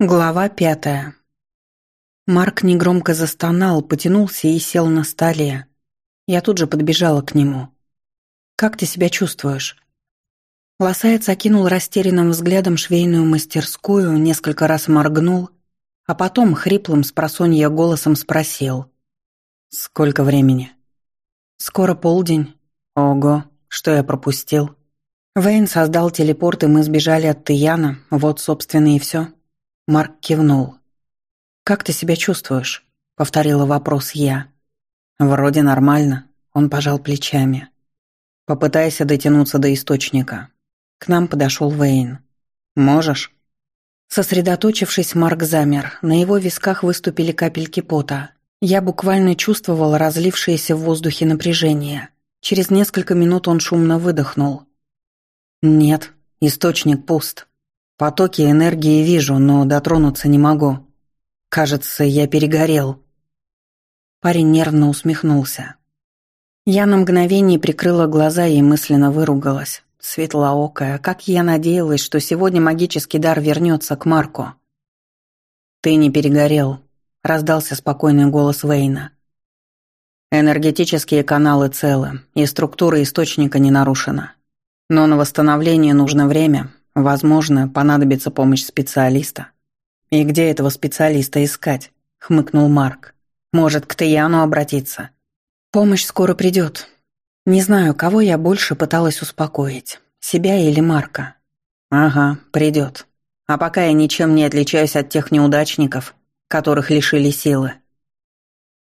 Глава пятая. Марк негромко застонал, потянулся и сел на столе. Я тут же подбежала к нему. «Как ты себя чувствуешь?» Лосаец окинул растерянным взглядом швейную мастерскую, несколько раз моргнул, а потом хриплым с голосом спросил. «Сколько времени?» «Скоро полдень». «Ого, что я пропустил?» Вейн создал телепорт, и мы сбежали от Тияна, вот, собственно, и все. Марк кивнул. «Как ты себя чувствуешь?» — повторила вопрос я. «Вроде нормально», — он пожал плечами. «Попытайся дотянуться до источника». К нам подошел Вейн. «Можешь?» Сосредоточившись, Марк замер. На его висках выступили капельки пота. Я буквально чувствовал разлившееся в воздухе напряжение. Через несколько минут он шумно выдохнул. «Нет, источник пуст». Потоки энергии вижу, но дотронуться не могу. Кажется, я перегорел. Парень нервно усмехнулся. Я на мгновение прикрыла глаза и мысленно выругалась. Светлоокая, как я надеялась, что сегодня магический дар вернется к Марку. «Ты не перегорел», — раздался спокойный голос Вейна. «Энергетические каналы целы, и структура источника не нарушена. Но на восстановление нужно время, Возможно, понадобится помощь специалиста. И где этого специалиста искать? хмыкнул Марк. Может, к Таяну обратиться? Помощь скоро придет. Не знаю, кого я больше пыталась успокоить, себя или Марка. Ага, придет. А пока я ничем не отличаюсь от тех неудачников, которых лишили силы.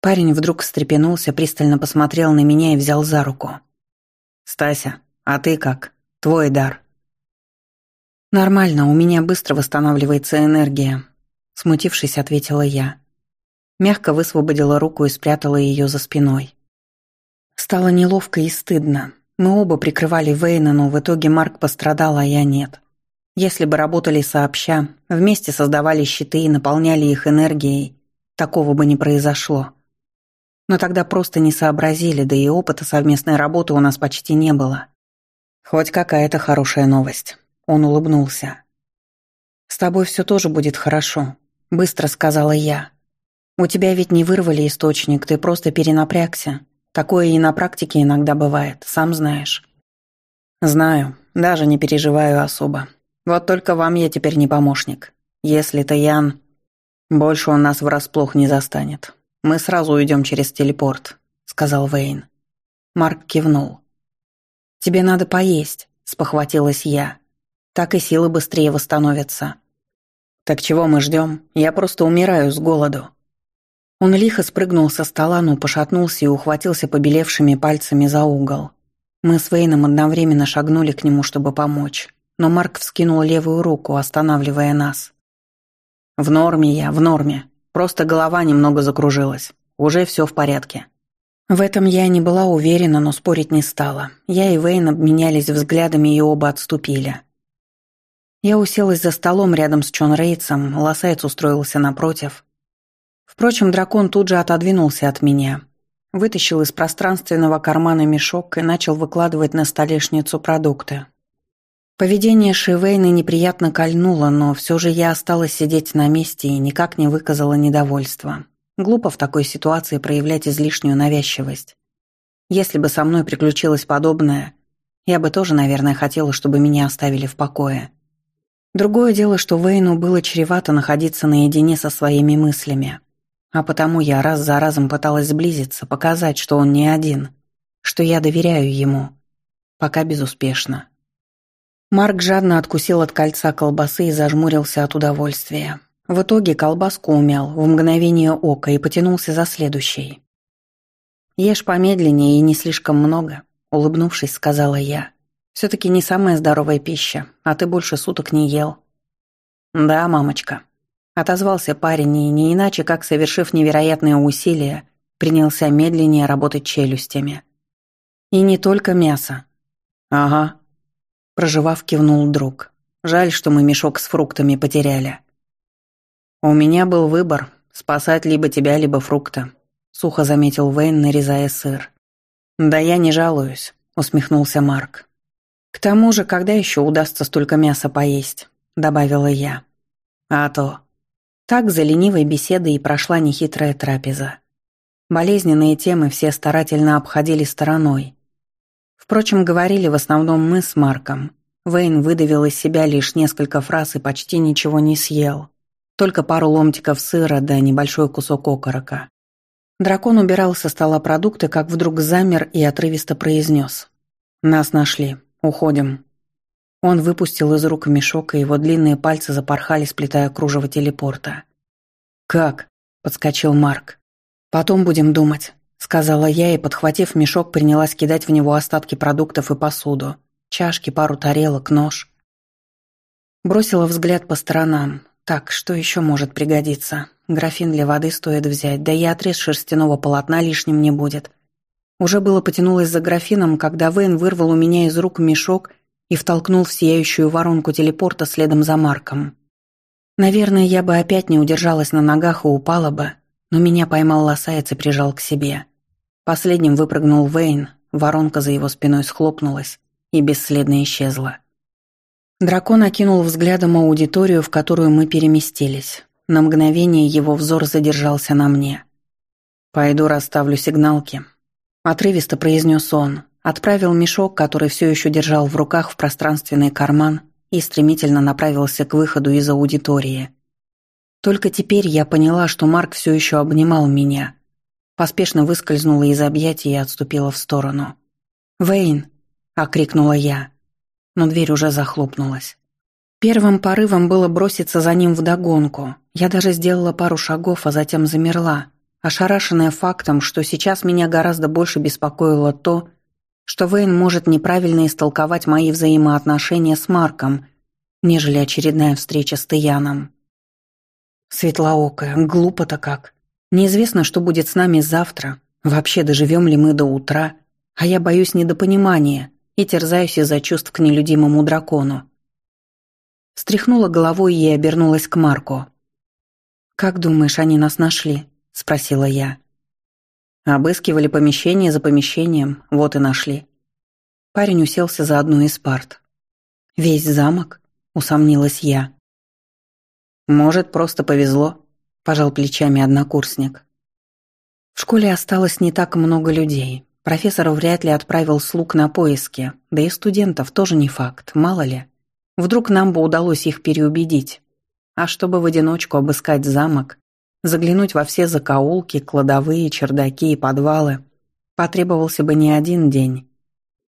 Парень вдруг встрепенулся, пристально посмотрел на меня и взял за руку. «Стася, а ты как? Твой дар?» «Нормально, у меня быстро восстанавливается энергия», — смутившись, ответила я. Мягко высвободила руку и спрятала ее за спиной. Стало неловко и стыдно. Мы оба прикрывали Вейна, но в итоге Марк пострадал, а я нет. Если бы работали сообща, вместе создавали щиты и наполняли их энергией, такого бы не произошло. Но тогда просто не сообразили, да и опыта совместной работы у нас почти не было. Хоть какая-то хорошая новость. Он улыбнулся. «С тобой все тоже будет хорошо», — быстро сказала я. «У тебя ведь не вырвали источник, ты просто перенапрягся. Такое и на практике иногда бывает, сам знаешь». «Знаю, даже не переживаю особо. Вот только вам я теперь не помощник. Если ты Ян, больше он нас врасплох не застанет. Мы сразу уйдем через телепорт», — сказал Вейн. Марк кивнул. «Тебе надо поесть», — спохватилась я так и силы быстрее восстановятся. Так чего мы ждем? Я просто умираю с голоду. Он лихо спрыгнул со стола, но пошатнулся и ухватился побелевшими пальцами за угол. Мы с Вейном одновременно шагнули к нему, чтобы помочь, но Марк вскинул левую руку, останавливая нас. «В норме я, в норме. Просто голова немного закружилась. Уже все в порядке». В этом я не была уверена, но спорить не стала. Я и Вейн обменялись взглядами и оба отступили. Я уселась за столом рядом с Чон Рейтсом, лосаец устроился напротив. Впрочем, дракон тут же отодвинулся от меня, вытащил из пространственного кармана мешок и начал выкладывать на столешницу продукты. Поведение Шивейны неприятно кольнуло, но все же я осталась сидеть на месте и никак не выказала недовольства. Глупо в такой ситуации проявлять излишнюю навязчивость. Если бы со мной приключилось подобное, я бы тоже, наверное, хотела, чтобы меня оставили в покое. Другое дело, что Вейну было чревато находиться наедине со своими мыслями. А потому я раз за разом пыталась сблизиться, показать, что он не один, что я доверяю ему. Пока безуспешно. Марк жадно откусил от кольца колбасы и зажмурился от удовольствия. В итоге колбаску умял в мгновение ока и потянулся за следующей. «Ешь помедленнее и не слишком много», — улыбнувшись, сказала я. Все-таки не самая здоровая пища, а ты больше суток не ел». «Да, мамочка», — отозвался парень и, не иначе как совершив невероятные усилия, принялся медленнее работать челюстями. «И не только мясо». «Ага», — проживав, кивнул друг. «Жаль, что мы мешок с фруктами потеряли». «У меня был выбор — спасать либо тебя, либо фрукта», — сухо заметил Вейн, нарезая сыр. «Да я не жалуюсь», — усмехнулся Марк. «К тому же, когда еще удастся столько мяса поесть?» — добавила я. «А то», Так за ленивой беседой и прошла нехитрая трапеза. Болезненные темы все старательно обходили стороной. Впрочем, говорили в основном мы с Марком. Вейн выдавил из себя лишь несколько фраз и почти ничего не съел. Только пару ломтиков сыра да небольшой кусок окорока. Дракон убирал со стола продукты, как вдруг замер и отрывисто произнес. «Нас нашли. Уходим». Он выпустил из рук мешок, и его длинные пальцы запорхали, сплетая кружево телепорта. «Как?» – подскочил Марк. «Потом будем думать», – сказала я и, подхватив мешок, принялась кидать в него остатки продуктов и посуду. Чашки, пару тарелок, нож. Бросила взгляд по сторонам. Так, что еще может пригодиться? Графин для воды стоит взять, да и отрез шерстяного полотна лишним не будет. Уже было потянулась за графином, когда Вейн вырвал у меня из рук мешок и втолкнул в сияющую воронку телепорта следом за Марком. Наверное, я бы опять не удержалась на ногах и упала бы, но меня поймал лосаец и прижал к себе. Последним выпрыгнул Вейн, воронка за его спиной схлопнулась и бесследно исчезла. Дракон окинул взглядом аудиторию, в которую мы переместились. На мгновение его взор задержался на мне. «Пойду расставлю сигналки», — отрывисто произнес он, отправил мешок, который все еще держал в руках в пространственный карман и стремительно направился к выходу из аудитории. Только теперь я поняла, что Марк все еще обнимал меня. Поспешно выскользнула из объятий и отступила в сторону. «Вейн!» — окрикнула я. Но дверь уже захлопнулась. Первым порывом было броситься за ним вдогонку. Я даже сделала пару шагов, а затем замерла, ошарашенная фактом, что сейчас меня гораздо больше беспокоило то, что Вейн может неправильно истолковать мои взаимоотношения с Марком, нежели очередная встреча с Таяном. Светлоокая, глупо-то как. Неизвестно, что будет с нами завтра. Вообще, доживем ли мы до утра. А я боюсь недопонимания и терзаюсь из-за чувств к нелюдимому дракону. Стряхнула головой и обернулась к Марку. «Как думаешь, они нас нашли?» – спросила я. Обыскивали помещение за помещением, вот и нашли. Парень уселся за одну из парт. «Весь замок?» – усомнилась я. «Может, просто повезло», – пожал плечами однокурсник. В школе осталось не так много людей. Профессор вряд ли отправил слуг на поиски, да и студентов тоже не факт, мало ли. Вдруг нам бы удалось их переубедить. А чтобы в одиночку обыскать замок, заглянуть во все закоулки, кладовые, чердаки и подвалы, потребовался бы не один день.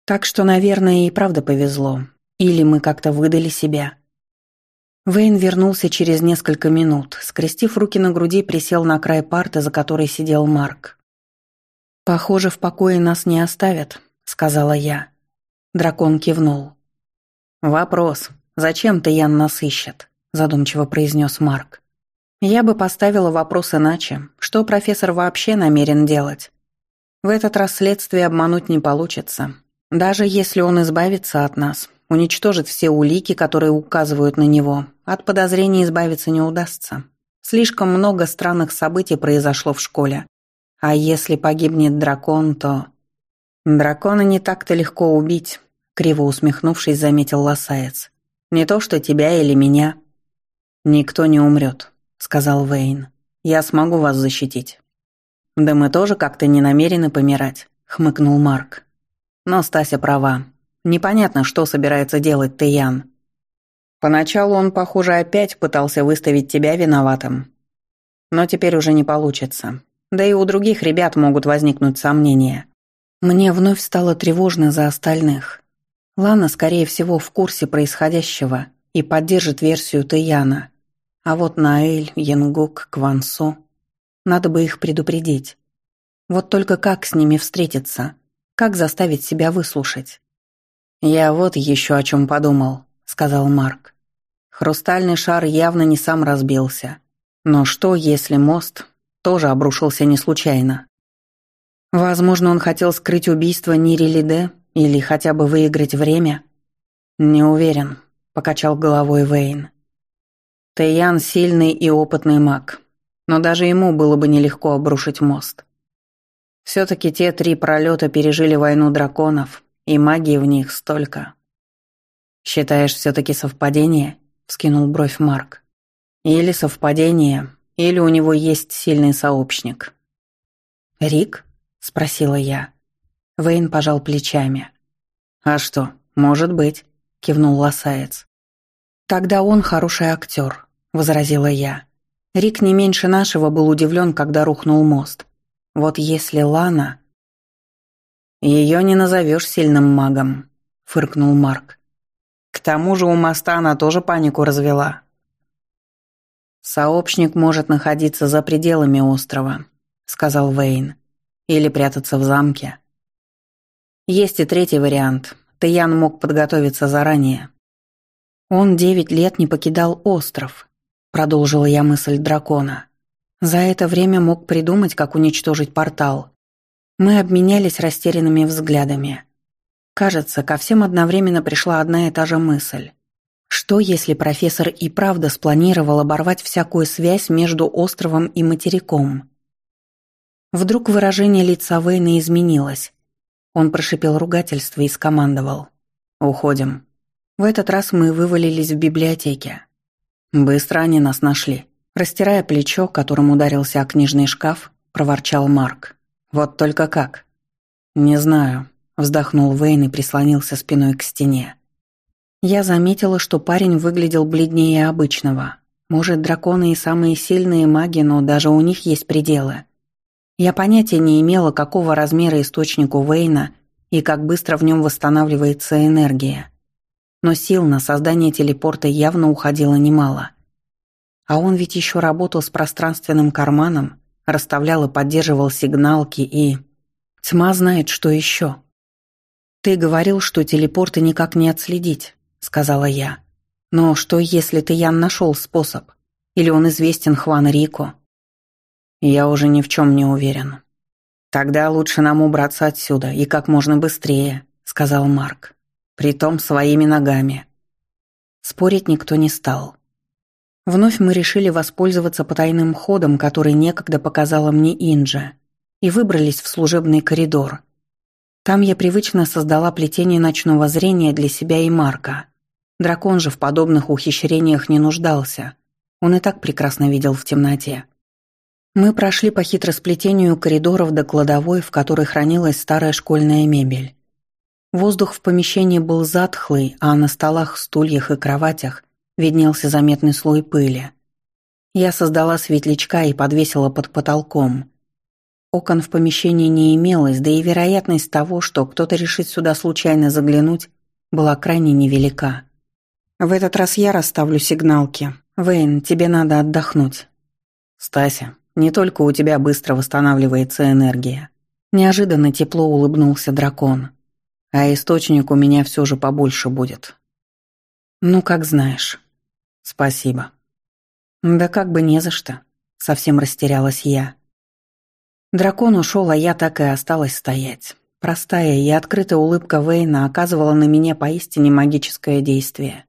Так что, наверное, и правда повезло. Или мы как-то выдали себя. Вейн вернулся через несколько минут. Скрестив руки на груди, присел на край парты, за которой сидел Марк. «Похоже, в покое нас не оставят», — сказала я. Дракон кивнул. «Вопрос. Зачем ты Ян нас ищет?» – задумчиво произнес Марк. «Я бы поставила вопрос иначе. Что профессор вообще намерен делать? В этот раз следствие обмануть не получится. Даже если он избавится от нас, уничтожит все улики, которые указывают на него, от подозрений избавиться не удастся. Слишком много странных событий произошло в школе. А если погибнет дракон, то... Дракона не так-то легко убить, криво усмехнувшись, заметил лосаец. Не то что тебя или меня. Никто не умрет, сказал Вейн. Я смогу вас защитить. Да мы тоже как-то не намерены помирать, хмыкнул Марк. Но Стася права. Непонятно, что собирается делать Таян. Поначалу он, похоже, опять пытался выставить тебя виноватым. Но теперь уже не получится. Да и у других ребят могут возникнуть сомнения. Мне вновь стало тревожно за остальных. Лана, скорее всего, в курсе происходящего и поддержит версию Таяна. А вот Наэль, Янгук, Квансо... Надо бы их предупредить. Вот только как с ними встретиться? Как заставить себя выслушать? «Я вот еще о чем подумал», — сказал Марк. Хрустальный шар явно не сам разбился. Но что, если мост тоже обрушился не случайно? Возможно, он хотел скрыть убийство Нири Лиде или хотя бы выиграть время? Не уверен, покачал головой Вейн. Тэйян сильный и опытный маг, но даже ему было бы нелегко обрушить мост. Все-таки те три пролета пережили войну драконов, и магии в них столько. «Считаешь, все-таки совпадение?» — вскинул бровь Марк. Или совпадение, или у него есть сильный сообщник. «Рик?» — спросила я. Вейн пожал плечами. «А что, может быть», — кивнул лосаец. «Тогда он хороший актер», — возразила я. Рик не меньше нашего был удивлен, когда рухнул мост. Вот если Лана... «Ее не назовешь сильным магом», — фыркнул Марк. «К тому же у моста она тоже панику развела». «Сообщник может находиться за пределами острова», — сказал Вейн. «Или прятаться в замке». Есть и третий вариант. Таян мог подготовиться заранее. Он девять лет не покидал остров, продолжила я мысль дракона. За это время мог придумать, как уничтожить портал. Мы обменялись растерянными взглядами. Кажется, ко всем одновременно пришла одна и та же мысль. Что, если профессор и правда спланировал оборвать всякую связь между островом и материком? Вдруг выражение лица Вейна изменилось. Он прошипел ругательство и скомандовал. «Уходим». В этот раз мы вывалились в библиотеке. Быстро они нас нашли. Растирая плечо, которым ударился о книжный шкаф, проворчал Марк. «Вот только как?» «Не знаю», — вздохнул Вейн и прислонился спиной к стене. Я заметила, что парень выглядел бледнее обычного. Может, драконы и самые сильные маги, но даже у них есть пределы. Я понятия не имела, какого размера источник у Вейна и как быстро в нем восстанавливается энергия. Но сил на создание телепорта явно уходило немало. А он ведь еще работал с пространственным карманом, расставлял и поддерживал сигналки и... Тьма знает, что еще. «Ты говорил, что телепорты никак не отследить», — сказала я. «Но что, если ты, Ян, нашел способ? Или он известен Хван Рико?» Я уже ни в чем не уверен. Тогда лучше нам убраться отсюда и как можно быстрее, сказал Марк. Притом своими ногами. Спорить никто не стал. Вновь мы решили воспользоваться потайным ходом, который некогда показала мне Инджа, и выбрались в служебный коридор. Там я привычно создала плетение ночного зрения для себя и Марка. Дракон же в подобных ухищрениях не нуждался. Он и так прекрасно видел в темноте. Мы прошли по хитросплетению коридоров до кладовой, в которой хранилась старая школьная мебель. Воздух в помещении был затхлый, а на столах, стульях и кроватях виднелся заметный слой пыли. Я создала светлячка и подвесила под потолком. Окон в помещении не имелось, да и вероятность того, что кто-то решит сюда случайно заглянуть, была крайне невелика. В этот раз я расставлю сигналки. Вейн, тебе надо отдохнуть. Стася, не только у тебя быстро восстанавливается энергия. Неожиданно тепло улыбнулся дракон. А источник у меня все же побольше будет. Ну, как знаешь. Спасибо. Да как бы не за что. Совсем растерялась я. Дракон ушел, а я так и осталась стоять. Простая и открытая улыбка Вейна оказывала на меня поистине магическое действие.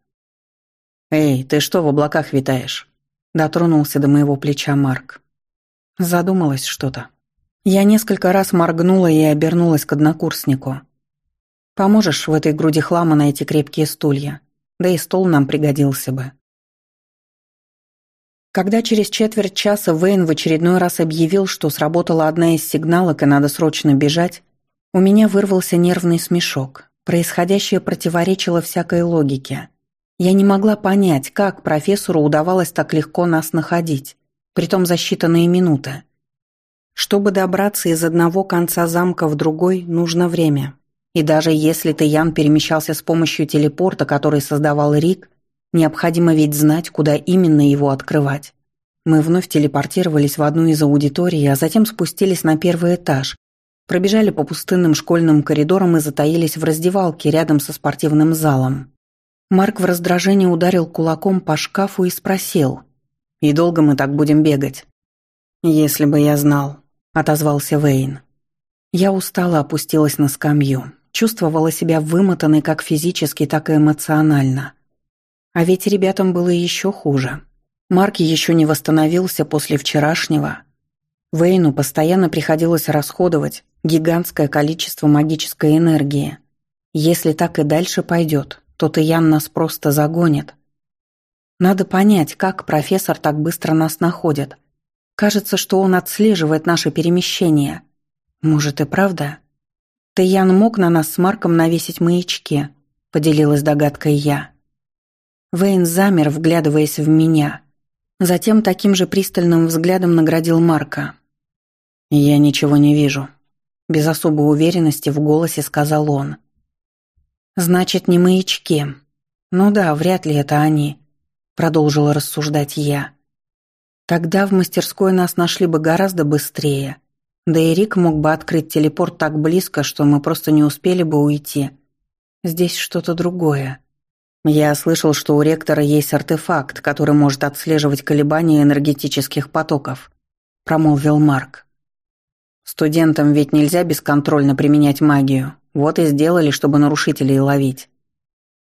«Эй, ты что в облаках витаешь?» Дотронулся до моего плеча Марк. Задумалась что-то. Я несколько раз моргнула и обернулась к однокурснику. «Поможешь в этой груди хлама найти крепкие стулья? Да и стол нам пригодился бы». Когда через четверть часа Вейн в очередной раз объявил, что сработала одна из сигналок и надо срочно бежать, у меня вырвался нервный смешок. Происходящее противоречило всякой логике. Я не могла понять, как профессору удавалось так легко нас находить притом за считанные минуты. Чтобы добраться из одного конца замка в другой, нужно время. И даже если Таян перемещался с помощью телепорта, который создавал Рик, необходимо ведь знать, куда именно его открывать. Мы вновь телепортировались в одну из аудиторий, а затем спустились на первый этаж, пробежали по пустынным школьным коридорам и затаились в раздевалке рядом со спортивным залом. Марк в раздражении ударил кулаком по шкафу и спросил, и долго мы так будем бегать?» «Если бы я знал», — отозвался Вейн. Я устала опустилась на скамью. Чувствовала себя вымотанной как физически, так и эмоционально. А ведь ребятам было еще хуже. Марк еще не восстановился после вчерашнего. Вейну постоянно приходилось расходовать гигантское количество магической энергии. Если так и дальше пойдет, то Таян нас просто загонит. Надо понять, как профессор так быстро нас находит. Кажется, что он отслеживает наше перемещение. Может и правда? Таян мог на нас с Марком навесить маячки, поделилась догадкой я. Вейн замер, вглядываясь в меня. Затем таким же пристальным взглядом наградил Марка. «Я ничего не вижу», — без особой уверенности в голосе сказал он. «Значит, не маячки. Ну да, вряд ли это они», — продолжила рассуждать я. «Тогда в мастерской нас нашли бы гораздо быстрее. Да и Рик мог бы открыть телепорт так близко, что мы просто не успели бы уйти. Здесь что-то другое». Я слышал, что у ректора есть артефакт, который может отслеживать колебания энергетических потоков, промолвил Марк. Студентам ведь нельзя бесконтрольно применять магию. Вот и сделали, чтобы нарушителей ловить.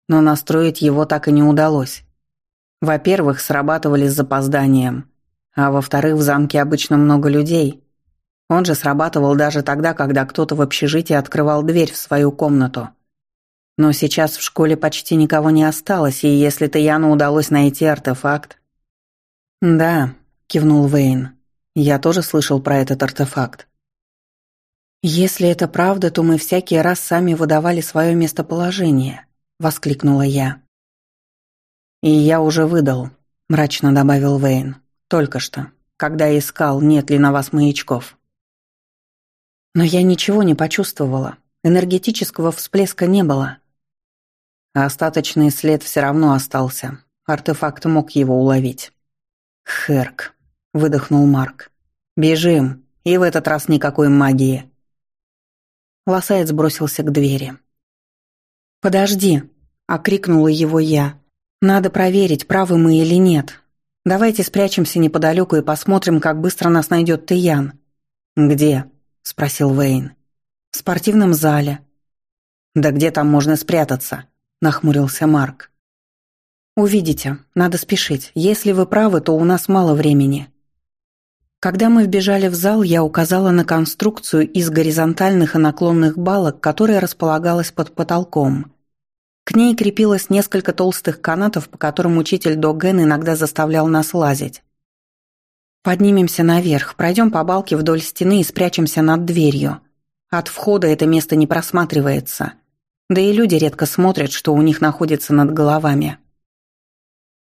Но настроить его так и не удалось. Во-первых, срабатывали с запозданием, а во-вторых, в замке обычно много людей. Он же срабатывал даже тогда, когда кто-то в общежитии открывал дверь в свою комнату. Но сейчас в школе почти никого не осталось, и если Таяну удалось найти артефакт... «Да», — кивнул Вейн, — «я тоже слышал про этот артефакт». «Если это правда, то мы всякий раз сами выдавали свое местоположение», — воскликнула я. «И я уже выдал», — мрачно добавил Вейн. «Только что, когда искал, нет ли на вас маячков». Но я ничего не почувствовала. Энергетического всплеска не было. А остаточный след все равно остался. Артефакт мог его уловить. «Херк», — выдохнул Марк. «Бежим, и в этот раз никакой магии». Лосаец бросился к двери. «Подожди», — окрикнула его я. «Надо проверить, правы мы или нет. Давайте спрячемся неподалеку и посмотрим, как быстро нас найдет Тиян». «Где?» — спросил Вейн. «В спортивном зале». «Да где там можно спрятаться?» – нахмурился Марк. «Увидите, надо спешить. Если вы правы, то у нас мало времени». Когда мы вбежали в зал, я указала на конструкцию из горизонтальных и наклонных балок, которая располагалась под потолком. К ней крепилось несколько толстых канатов, по которым учитель Доген иногда заставлял нас лазить. Поднимемся наверх, пройдем по балке вдоль стены и спрячемся над дверью. От входа это место не просматривается. Да и люди редко смотрят, что у них находится над головами.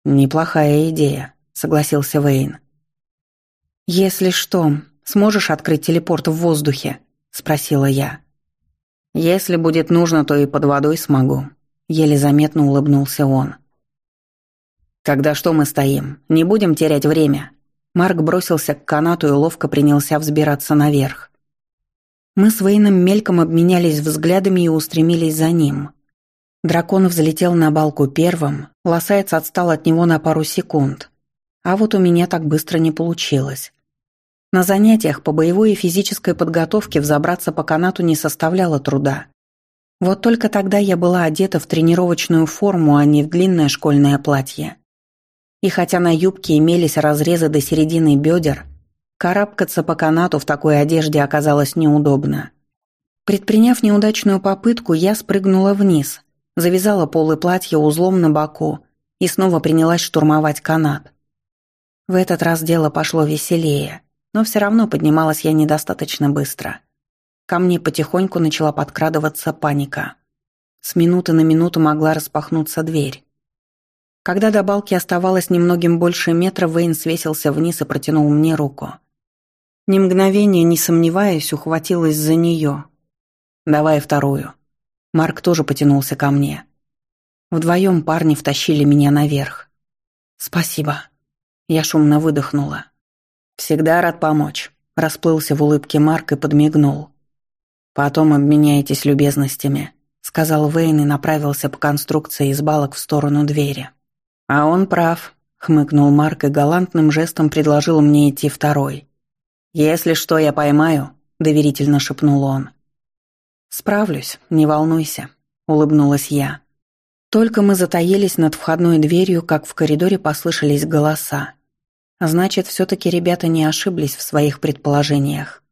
«Неплохая идея», — согласился Вейн. «Если что, сможешь открыть телепорт в воздухе?» — спросила я. «Если будет нужно, то и под водой смогу», — еле заметно улыбнулся он. «Тогда что мы стоим? Не будем терять время». Марк бросился к канату и ловко принялся взбираться наверх. Мы с Вейном мельком обменялись взглядами и устремились за ним. Дракон взлетел на балку первым, лосаец отстал от него на пару секунд. А вот у меня так быстро не получилось. На занятиях по боевой и физической подготовке взобраться по канату не составляло труда. Вот только тогда я была одета в тренировочную форму, а не в длинное школьное платье. И хотя на юбке имелись разрезы до середины бедер, Карабкаться по канату в такой одежде оказалось неудобно. Предприняв неудачную попытку, я спрыгнула вниз, завязала полы платья узлом на боку и снова принялась штурмовать канат. В этот раз дело пошло веселее, но все равно поднималась я недостаточно быстро. Ко мне потихоньку начала подкрадываться паника. С минуты на минуту могла распахнуться дверь. Когда до балки оставалось немногим больше метра, Вейн свесился вниз и протянул мне руку. Ни мгновения не сомневаясь, ухватилась за нее. «Давай вторую». Марк тоже потянулся ко мне. Вдвоем парни втащили меня наверх. «Спасибо». Я шумно выдохнула. «Всегда рад помочь», – расплылся в улыбке Марк и подмигнул. «Потом обменяйтесь любезностями», – сказал Вейн и направился по конструкции из балок в сторону двери. «А он прав», – хмыкнул Марк и галантным жестом предложил мне идти второй. «Если что, я поймаю», — доверительно шепнул он. «Справлюсь, не волнуйся», — улыбнулась я. Только мы затаились над входной дверью, как в коридоре послышались голоса. Значит, все-таки ребята не ошиблись в своих предположениях.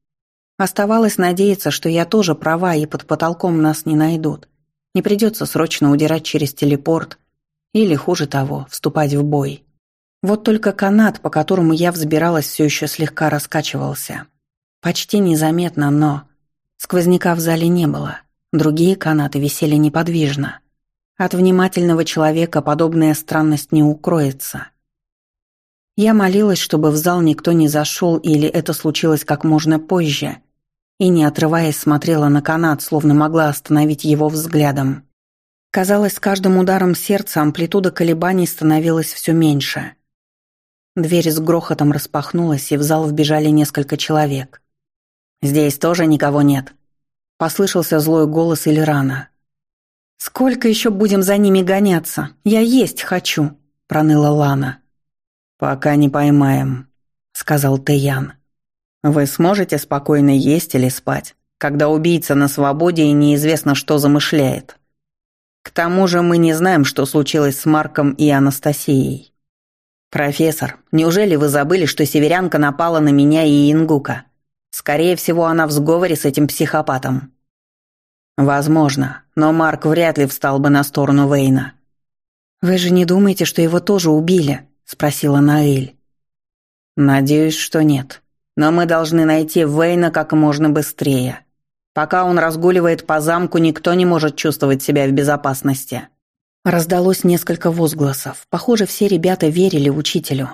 Оставалось надеяться, что я тоже права и под потолком нас не найдут. Не придется срочно удирать через телепорт или, хуже того, вступать в бой. Вот только канат, по которому я взбиралась, все еще слегка раскачивался. Почти незаметно, но... Сквозняка в зале не было. Другие канаты висели неподвижно. От внимательного человека подобная странность не укроется. Я молилась, чтобы в зал никто не зашел или это случилось как можно позже, и, не отрываясь, смотрела на канат, словно могла остановить его взглядом. Казалось, с каждым ударом сердца амплитуда колебаний становилась все меньше. Дверь с грохотом распахнулась, и в зал вбежали несколько человек. «Здесь тоже никого нет», — послышался злой голос Ильрана. «Сколько еще будем за ними гоняться? Я есть хочу», — проныла Лана. «Пока не поймаем», — сказал Тэян. «Вы сможете спокойно есть или спать, когда убийца на свободе и неизвестно, что замышляет?» К тому же мы не знаем, что случилось с Марком и Анастасией. Профессор, неужели вы забыли, что северянка напала на меня и Ингука? Скорее всего, она в сговоре с этим психопатом. Возможно, но Марк вряд ли встал бы на сторону Вейна. Вы же не думаете, что его тоже убили? спросила Наэль. Надеюсь, что нет. Но мы должны найти Вейна как можно быстрее. Пока он разгуливает по замку, никто не может чувствовать себя в безопасности. Раздалось несколько возгласов. Похоже, все ребята верили учителю.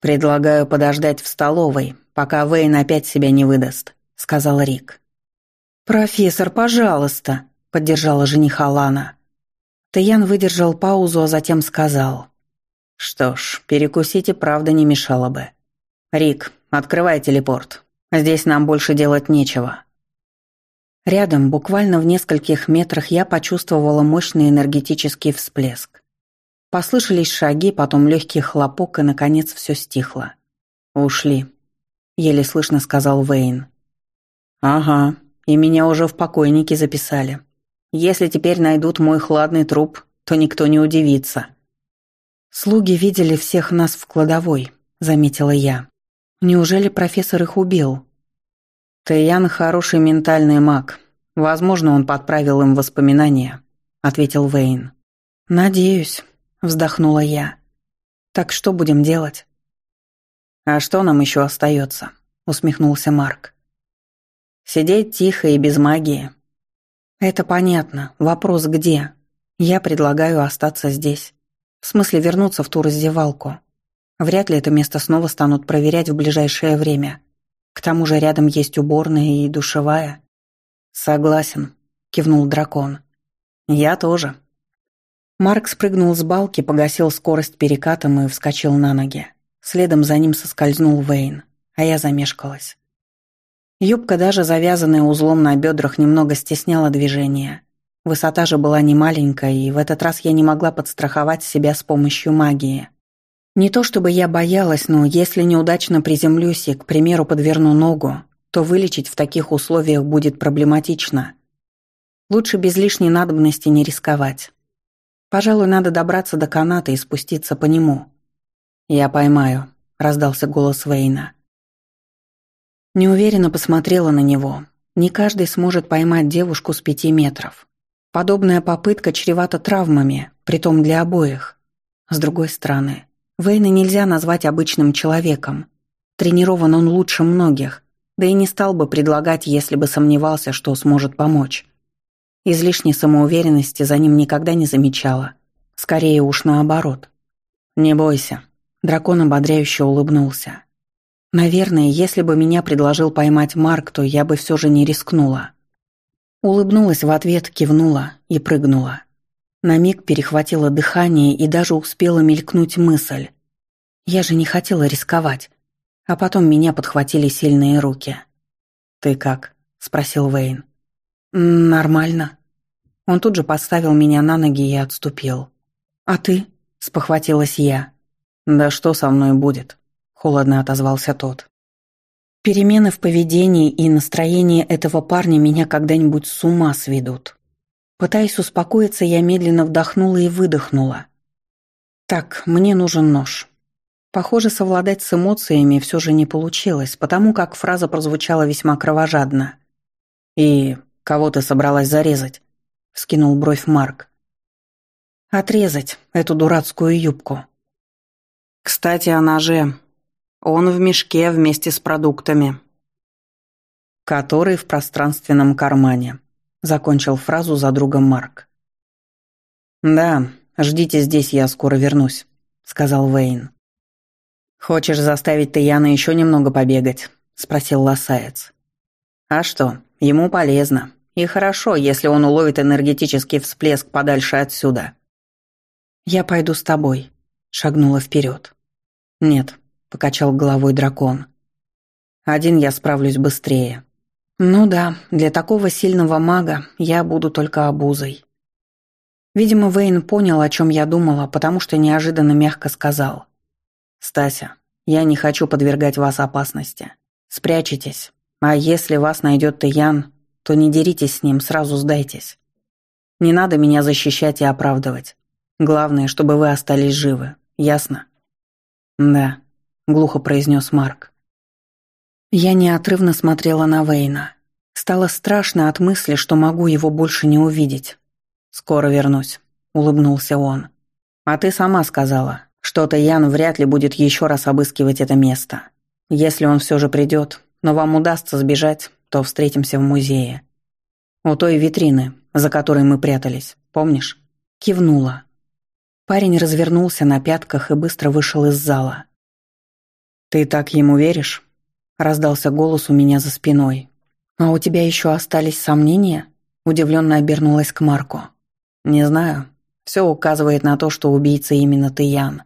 «Предлагаю подождать в столовой, пока Вейн опять себя не выдаст», — сказал Рик. «Профессор, пожалуйста», — поддержала жениха Лана. Таян выдержал паузу, а затем сказал. «Что ж, перекусить и правда не мешало бы. Рик, открывай телепорт. Здесь нам больше делать нечего». Рядом, буквально в нескольких метрах, я почувствовала мощный энергетический всплеск. Послышались шаги, потом легкий хлопок, и, наконец, все стихло. «Ушли», — еле слышно сказал Вейн. «Ага, и меня уже в покойники записали. Если теперь найдут мой хладный труп, то никто не удивится». «Слуги видели всех нас в кладовой», — заметила я. «Неужели профессор их убил?» «Тэян хороший ментальный маг. Возможно, он подправил им воспоминания», — ответил Вейн. «Надеюсь», — вздохнула я. «Так что будем делать?» «А что нам еще остается?» — усмехнулся Марк. «Сидеть тихо и без магии». «Это понятно. Вопрос где? Я предлагаю остаться здесь. В смысле вернуться в ту раздевалку. Вряд ли это место снова станут проверять в ближайшее время. К тому же рядом есть уборная и душевая. Согласен, кивнул дракон. Я тоже. Марк спрыгнул с балки, погасил скорость перекатом и вскочил на ноги. Следом за ним соскользнул Вейн, а я замешкалась. Юбка, даже завязанная узлом на бедрах, немного стесняла движение. Высота же была немаленькая, и в этот раз я не могла подстраховать себя с помощью магии. Не то чтобы я боялась, но если неудачно приземлюсь и, к примеру, подверну ногу, то вылечить в таких условиях будет проблематично. Лучше без лишней надобности не рисковать. Пожалуй, надо добраться до каната и спуститься по нему. «Я поймаю», — раздался голос Вейна. Неуверенно посмотрела на него. Не каждый сможет поймать девушку с пяти метров. Подобная попытка чревата травмами, притом для обоих. С другой стороны, Вейна нельзя назвать обычным человеком. Тренирован он лучше многих, да и не стал бы предлагать, если бы сомневался, что сможет помочь. Излишней самоуверенности за ним никогда не замечала. Скорее уж наоборот. «Не бойся», — дракон ободряюще улыбнулся. «Наверное, если бы меня предложил поймать Марк, то я бы все же не рискнула». Улыбнулась в ответ, кивнула и прыгнула. На миг перехватило дыхание и даже успела мелькнуть мысль. Я же не хотела рисковать. А потом меня подхватили сильные руки. «Ты как?» — спросил Вейн. «Нормально». Он тут же поставил меня на ноги и отступил. «А ты?» — спохватилась я. «Да что со мной будет?» — холодно отозвался тот. Перемены в поведении и настроении этого парня меня когда-нибудь с ума сведут. Пытаясь успокоиться, я медленно вдохнула и выдохнула. «Так, мне нужен нож». Похоже, совладать с эмоциями все же не получилось, потому как фраза прозвучала весьма кровожадно. «И кого ты собралась зарезать?» — вскинул бровь Марк. «Отрезать эту дурацкую юбку». Кстати, о ноже. Он в мешке вместе с продуктами. Который в пространственном кармане. Закончил фразу за другом Марк. «Да, ждите здесь, я скоро вернусь», — сказал Вейн. «Хочешь заставить Таяна еще немного побегать?» — спросил Лосаец. «А что, ему полезно. И хорошо, если он уловит энергетический всплеск подальше отсюда». «Я пойду с тобой», — шагнула вперед. «Нет», — покачал головой дракон. «Один я справлюсь быстрее». «Ну да, для такого сильного мага я буду только обузой». Видимо, Вейн понял, о чем я думала, потому что неожиданно мягко сказал. «Стася, я не хочу подвергать вас опасности. Спрячетесь. А если вас найдет Таян, то не деритесь с ним, сразу сдайтесь. Не надо меня защищать и оправдывать. Главное, чтобы вы остались живы. Ясно?» «Да», — глухо произнес Марк. Я неотрывно смотрела на Вейна. Стало страшно от мысли, что могу его больше не увидеть. «Скоро вернусь», — улыбнулся он. «А ты сама сказала, что-то Ян вряд ли будет еще раз обыскивать это место. Если он все же придет, но вам удастся сбежать, то встретимся в музее. У той витрины, за которой мы прятались, помнишь?» Кивнула. Парень развернулся на пятках и быстро вышел из зала. «Ты так ему веришь?» — раздался голос у меня за спиной. «А у тебя еще остались сомнения?» — удивленно обернулась к Марку. «Не знаю. Все указывает на то, что убийца именно ты, Ян.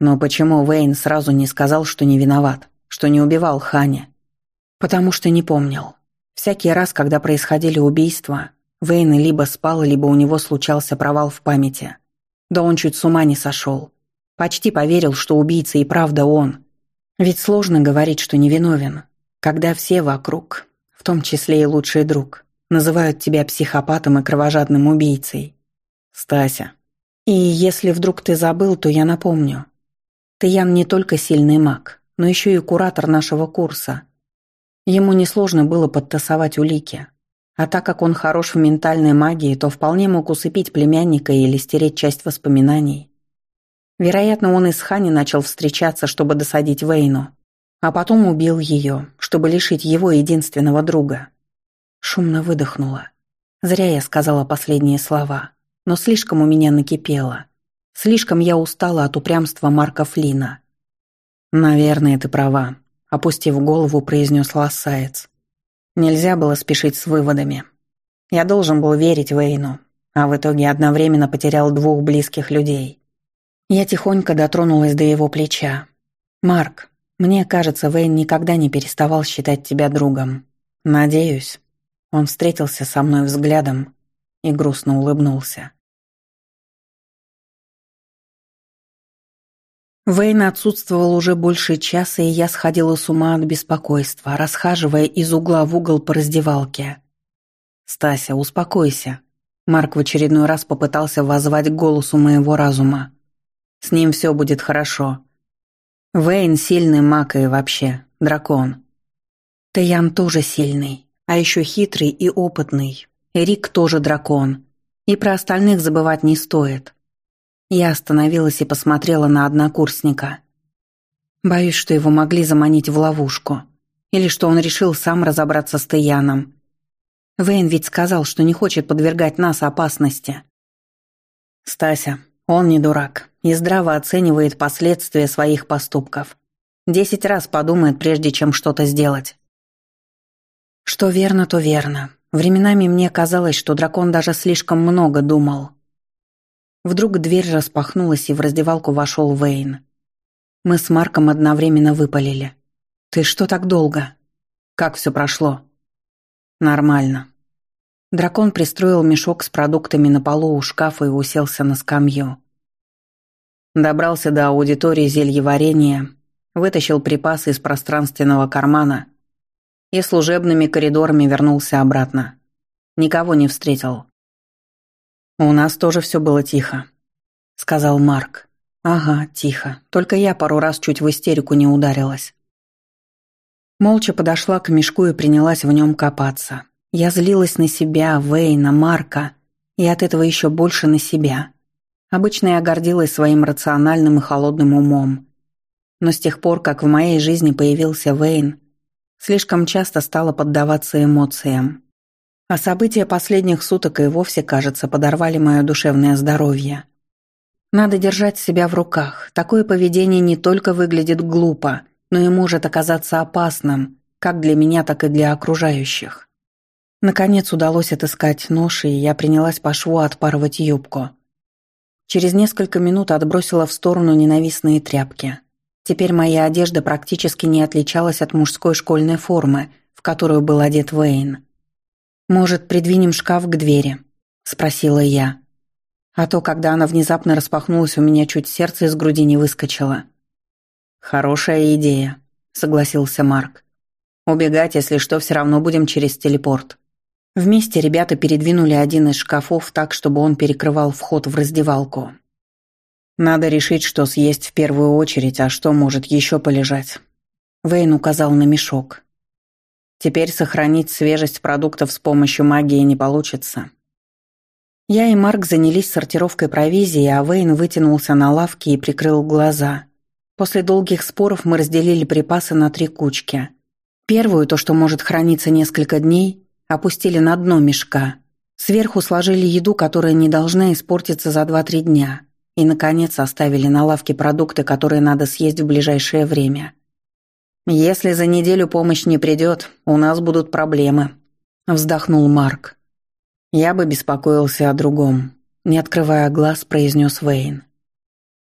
Но почему Вейн сразу не сказал, что не виноват, что не убивал Хани? Потому что не помнил. Всякий раз, когда происходили убийства, Вейн либо спал, либо у него случался провал в памяти. Да он чуть с ума не сошел. Почти поверил, что убийца и правда он. Ведь сложно говорить, что невиновен, когда все вокруг, в том числе и лучший друг, называют тебя психопатом и кровожадным убийцей. Стася. И если вдруг ты забыл, то я напомню. Ты, Ян, не только сильный маг, но еще и куратор нашего курса. Ему несложно было подтасовать улики. А так как он хорош в ментальной магии, то вполне мог усыпить племянника или стереть часть воспоминаний. Вероятно, он и с Хани начал встречаться, чтобы досадить Вейну, а потом убил ее, чтобы лишить его единственного друга. Шумно выдохнула. Зря я сказала последние слова но слишком у меня накипело. Слишком я устала от упрямства Марка Флина. «Наверное, ты права», — опустив голову, произнес Лассаец. «Нельзя было спешить с выводами. Я должен был верить Вейну, а в итоге одновременно потерял двух близких людей». Я тихонько дотронулась до его плеча. «Марк, мне кажется, Вейн никогда не переставал считать тебя другом. Надеюсь». Он встретился со мной взглядом и грустно улыбнулся. Вейн отсутствовал уже больше часа, и я сходила с ума от беспокойства, расхаживая из угла в угол по раздевалке. «Стася, успокойся». Марк в очередной раз попытался воззвать к голосу моего разума. «С ним все будет хорошо. Вейн сильный маг и вообще дракон. Таян тоже сильный, а еще хитрый и опытный. Рик тоже дракон. И про остальных забывать не стоит. Я остановилась и посмотрела на однокурсника. Боюсь, что его могли заманить в ловушку. Или что он решил сам разобраться с Таяном. Вейн ведь сказал, что не хочет подвергать нас опасности. Стася, он не дурак и здраво оценивает последствия своих поступков. Десять раз подумает, прежде чем что-то сделать. Что верно, то верно. Временами мне казалось, что дракон даже слишком много думал. Вдруг дверь распахнулась, и в раздевалку вошел Вейн. Мы с Марком одновременно выпалили. «Ты что так долго? Как все прошло?» «Нормально». Дракон пристроил мешок с продуктами на полу у шкафа и уселся на скамью. Добрался до аудитории зельеварения, вытащил припасы из пространственного кармана и служебными коридорами вернулся обратно. Никого не встретил. «У нас тоже все было тихо», — сказал Марк. «Ага, тихо. Только я пару раз чуть в истерику не ударилась». Молча подошла к мешку и принялась в нем копаться. Я злилась на себя, Вейна, Марка, и от этого еще больше на себя. Обычно я гордилась своим рациональным и холодным умом. но с тех пор, как в моей жизни появился Вейн, слишком часто стала поддаваться эмоциям. А события последних суток и вовсе, кажется, подорвали мое душевное здоровье. Надо держать себя в руках. Такое поведение не только выглядит глупо, но и может оказаться опасным, как для меня, так и для окружающих. Наконец удалось отыскать нож, и я принялась по шву отпарывать юбку. Через несколько минут отбросила в сторону ненавистные тряпки. Теперь моя одежда практически не отличалась от мужской школьной формы, в которую был одет Вейн. «Может, придвинем шкаф к двери?» – спросила я. А то, когда она внезапно распахнулась, у меня чуть сердце из груди не выскочило. «Хорошая идея», – согласился Марк. «Убегать, если что, все равно будем через телепорт». Вместе ребята передвинули один из шкафов так, чтобы он перекрывал вход в раздевалку. «Надо решить, что съесть в первую очередь, а что может еще полежать». Вейн указал на мешок. Теперь сохранить свежесть продуктов с помощью магии не получится. Я и Марк занялись сортировкой провизии, а Вейн вытянулся на лавке и прикрыл глаза. После долгих споров мы разделили припасы на три кучки. Первую, то, что может храниться несколько дней, опустили на дно мешка. Сверху сложили еду, которая не должна испортиться за 2-3 дня. И, наконец, оставили на лавке продукты, которые надо съесть в ближайшее время. «Если за неделю помощь не придет, у нас будут проблемы», – вздохнул Марк. «Я бы беспокоился о другом», – не открывая глаз, произнес Вейн.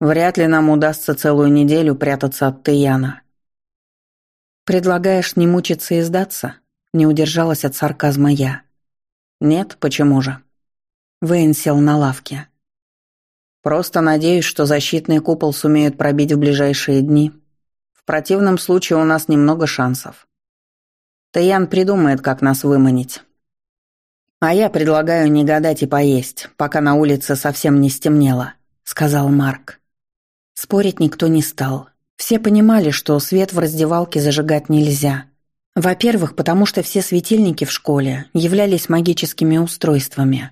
«Вряд ли нам удастся целую неделю прятаться от Таяна». «Предлагаешь не мучиться и сдаться?» – не удержалась от сарказма я. «Нет, почему же?» Вейн сел на лавке. «Просто надеюсь, что защитный купол сумеют пробить в ближайшие дни», в противном случае у нас немного шансов. Таян придумает, как нас выманить. А я предлагаю не гадать и поесть, пока на улице совсем не стемнело, сказал Марк. Спорить никто не стал. Все понимали, что свет в раздевалке зажигать нельзя. Во-первых, потому что все светильники в школе являлись магическими устройствами.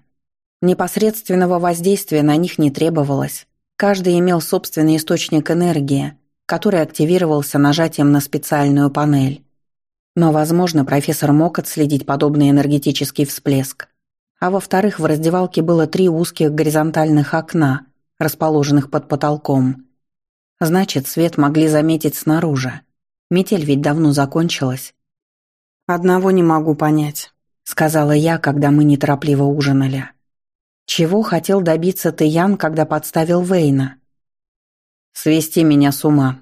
Непосредственного воздействия на них не требовалось. Каждый имел собственный источник энергии, который активировался нажатием на специальную панель. Но, возможно, профессор мог отследить подобный энергетический всплеск. А во-вторых, в раздевалке было три узких горизонтальных окна, расположенных под потолком. Значит, свет могли заметить снаружи. Метель ведь давно закончилась. «Одного не могу понять», — сказала я, когда мы неторопливо ужинали. «Чего хотел добиться Тыян, когда подставил Вейна?» «Свести меня с ума».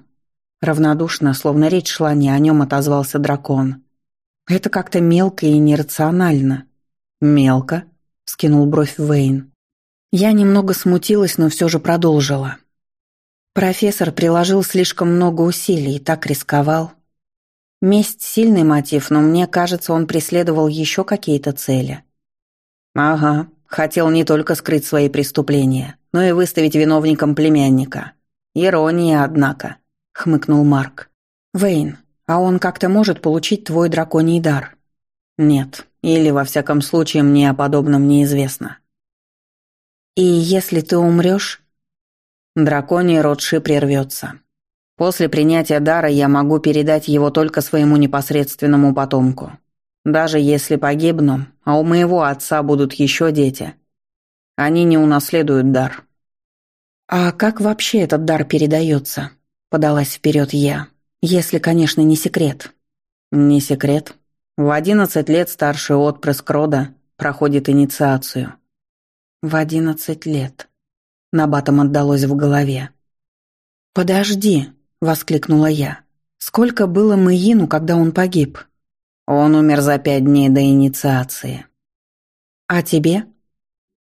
Равнодушно, словно речь шла не о нем, отозвался дракон. «Это как-то мелко и нерационально». «Мелко?» — скинул бровь Вейн. Я немного смутилась, но все же продолжила. Профессор приложил слишком много усилий и так рисковал. Месть – сильный мотив, но мне кажется, он преследовал еще какие-то цели. Ага, хотел не только скрыть свои преступления, но и выставить виновником племянника. «Ирония, однако», — хмыкнул Марк. «Вейн, а он как-то может получить твой драконий дар?» «Нет, или, во всяком случае, мне о подобном неизвестно». «И если ты умрешь?» Драконий род Ши прервется. После принятия дара я могу передать его только своему непосредственному потомку. Даже если погибну, а у моего отца будут еще дети, они не унаследуют дар. «А как вообще этот дар передается?» – подалась вперед я. «Если, конечно, не секрет». «Не секрет. В одиннадцать лет старший отпрыск рода проходит инициацию». «В одиннадцать лет». Набатом отдалось в голове. «Подожди», – воскликнула я. «Сколько было Мэйину, когда он погиб?» «Он умер за пять дней до инициации». «А тебе?»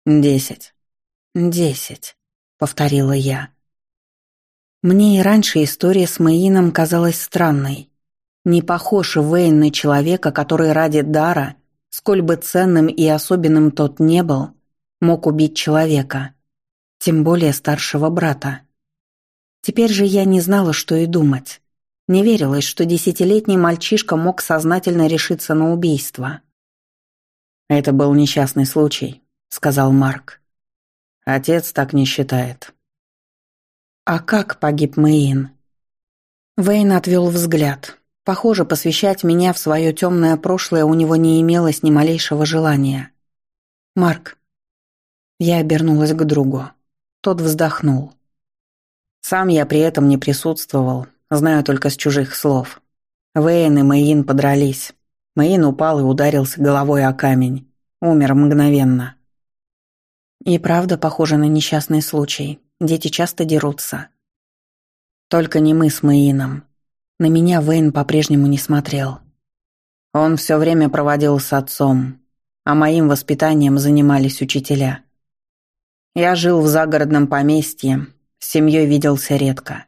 «Десять». «Десять» повторила я. Мне и раньше история с Мэином казалась странной. Не похож Вейн на человека, который ради дара, сколь бы ценным и особенным тот не был, мог убить человека, тем более старшего брата. Теперь же я не знала, что и думать. Не верилось, что десятилетний мальчишка мог сознательно решиться на убийство. «Это был несчастный случай», — сказал Марк. Отец так не считает. А как погиб Мэйн? Вейн отвел взгляд. Похоже, посвящать меня в свое темное прошлое у него не имелось ни малейшего желания. «Марк». Я обернулась к другу. Тот вздохнул. Сам я при этом не присутствовал, знаю только с чужих слов. Вейн и Мэйин подрались. Мэйин упал и ударился головой о камень. Умер мгновенно. И правда похоже на несчастный случай. Дети часто дерутся. Только не мы с Мэйином. На меня Вейн по-прежнему не смотрел. Он все время проводил с отцом, а моим воспитанием занимались учителя. Я жил в загородном поместье, с семьей виделся редко.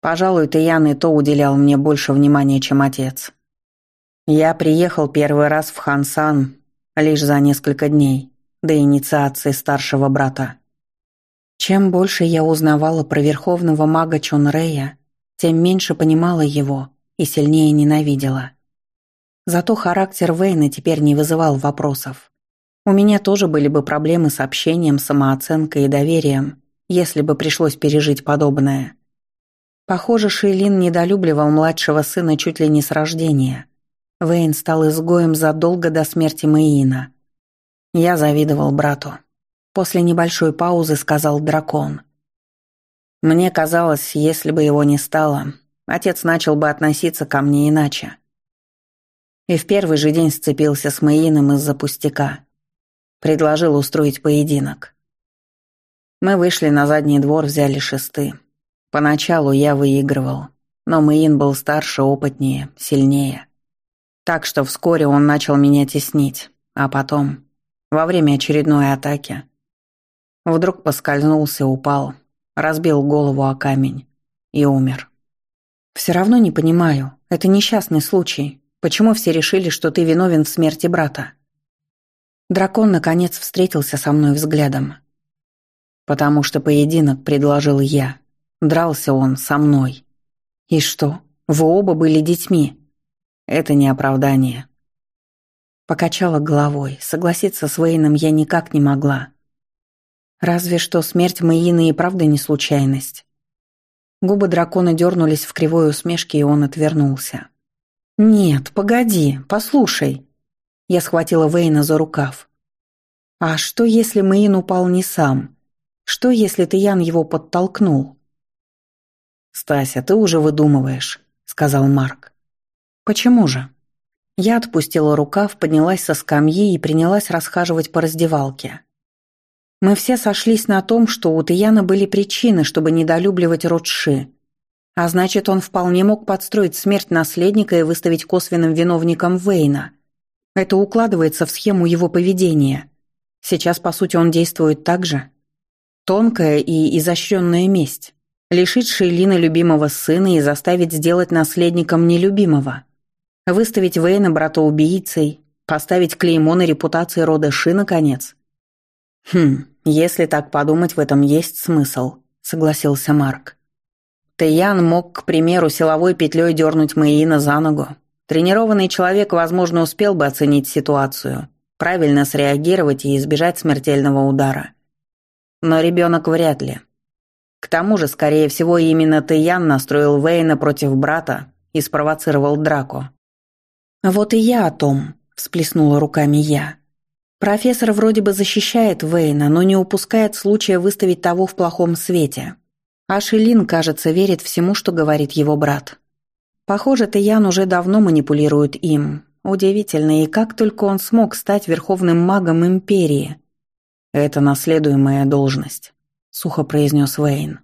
Пожалуй, Таян и то уделял мне больше внимания, чем отец. Я приехал первый раз в Хансан лишь за несколько дней, до инициации старшего брата. Чем больше я узнавала про верховного мага Чонрея, тем меньше понимала его и сильнее ненавидела. Зато характер Вейна теперь не вызывал вопросов. У меня тоже были бы проблемы с общением, самооценкой и доверием, если бы пришлось пережить подобное. Похоже, Шейлин недолюбливал младшего сына чуть ли не с рождения. Вейн стал изгоем задолго до смерти Мэйина. Я завидовал брату. После небольшой паузы сказал дракон. Мне казалось, если бы его не стало, отец начал бы относиться ко мне иначе. И в первый же день сцепился с Маином из-за пустяка. Предложил устроить поединок. Мы вышли на задний двор, взяли шесты. Поначалу я выигрывал, но Маин был старше, опытнее, сильнее. Так что вскоре он начал меня теснить, а потом, во время очередной атаки, вдруг поскользнулся, упал, разбил голову о камень и умер. «Все равно не понимаю. Это несчастный случай. Почему все решили, что ты виновен в смерти брата?» Дракон, наконец, встретился со мной взглядом. «Потому что поединок предложил я. Дрался он со мной. И что, вы оба были детьми?» «Это не оправдание». Покачала головой. Согласиться с Вейном я никак не могла. Разве что смерть Маины и правда не случайность. Губы дракона дернулись в кривой усмешке, и он отвернулся. «Нет, погоди, послушай». Я схватила Вейна за рукав. «А что, если Мэйн упал не сам? Что, если Тиян его подтолкнул?» «Стася, ты уже выдумываешь», — сказал Марк. «Почему же?» Я отпустила рукав, поднялась со скамьи и принялась расхаживать по раздевалке. Мы все сошлись на том, что у Тияна были причины, чтобы недолюбливать Ротши. А значит, он вполне мог подстроить смерть наследника и выставить косвенным виновником Вейна. Это укладывается в схему его поведения. Сейчас, по сути, он действует так же. Тонкая и изощренная месть. Лишить Шейлина любимого сына и заставить сделать наследником нелюбимого. Выставить Вейна брата-убийцей, поставить клеймо на репутации рода Ши, наконец. «Хм, если так подумать, в этом есть смысл», — согласился Марк. Тэян мог, к примеру, силовой петлей дернуть Мэйина за ногу. Тренированный человек, возможно, успел бы оценить ситуацию, правильно среагировать и избежать смертельного удара. Но ребенок вряд ли. К тому же, скорее всего, именно Тэян настроил Вейна против брата и спровоцировал драку. «Вот и я о том», — всплеснула руками я. Профессор вроде бы защищает Вейна, но не упускает случая выставить того в плохом свете. А Шилин, кажется, верит всему, что говорит его брат. Похоже, Таян уже давно манипулирует им. Удивительно, и как только он смог стать верховным магом Империи. «Это наследуемая должность», — сухо произнес Вейн.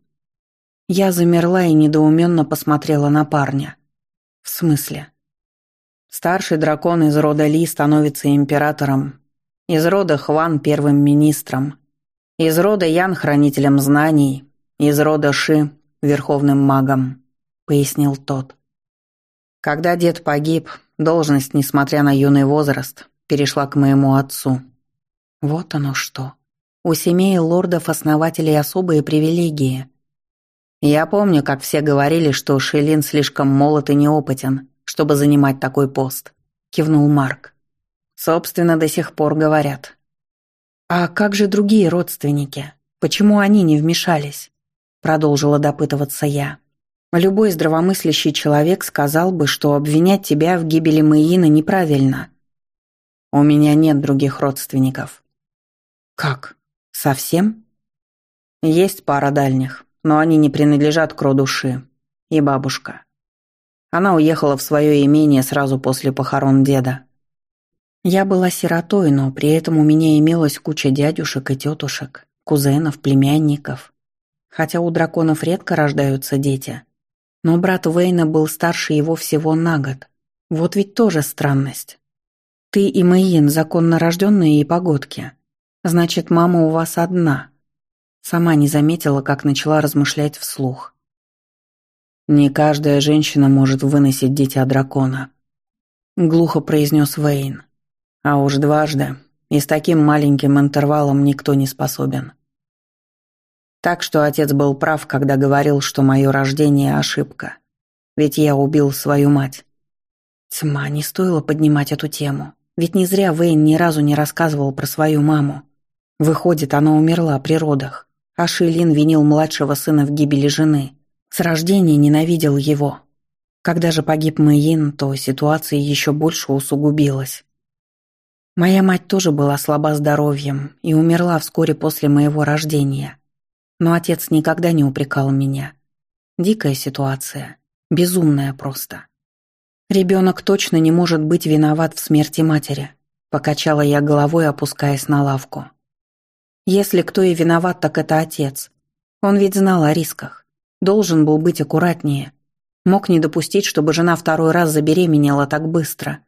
Я замерла и недоуменно посмотрела на парня. «В смысле?» Старший дракон из рода Ли становится императором из рода Хван первым министром, из рода Ян хранителем знаний, из рода Ши верховным магом, пояснил тот. Когда дед погиб, должность, несмотря на юный возраст, перешла к моему отцу. Вот оно что. У семей лордов-основателей особые привилегии. Я помню, как все говорили, что Шилин слишком молод и неопытен, чтобы занимать такой пост, кивнул Марк. Собственно, до сих пор говорят. А как же другие родственники? Почему они не вмешались? Продолжила допытываться я. Любой здравомыслящий человек сказал бы, что обвинять тебя в гибели Маиина неправильно. У меня нет других родственников. Как? Совсем? Есть пара дальних, но они не принадлежат к роду Ши. И бабушка. Она уехала в свое имение сразу после похорон деда. Я была сиротой, но при этом у меня имелась куча дядюшек и тетушек, кузенов, племянников. Хотя у драконов редко рождаются дети – но брат Вейна был старше его всего на год. Вот ведь тоже странность. Ты и Мэйин законно рожденные и погодки. Значит, мама у вас одна. Сама не заметила, как начала размышлять вслух. «Не каждая женщина может выносить дитя дракона», — глухо произнес Вейн. «А уж дважды, и с таким маленьким интервалом никто не способен». Так что отец был прав, когда говорил, что мое рождение – ошибка. Ведь я убил свою мать. Тьма, не стоило поднимать эту тему. Ведь не зря Вейн ни разу не рассказывал про свою маму. Выходит, она умерла при родах, а Шилин винил младшего сына в гибели жены. С рождения ненавидел его. Когда же погиб Мэйин, то ситуация еще больше усугубилась. Моя мать тоже была слаба здоровьем и умерла вскоре после моего рождения. Но отец никогда не упрекал меня. Дикая ситуация. Безумная просто. Ребенок точно не может быть виноват в смерти матери. Покачала я головой, опускаясь на лавку. Если кто и виноват, так это отец. Он ведь знал о рисках. Должен был быть аккуратнее. Мог не допустить, чтобы жена второй раз забеременела так быстро.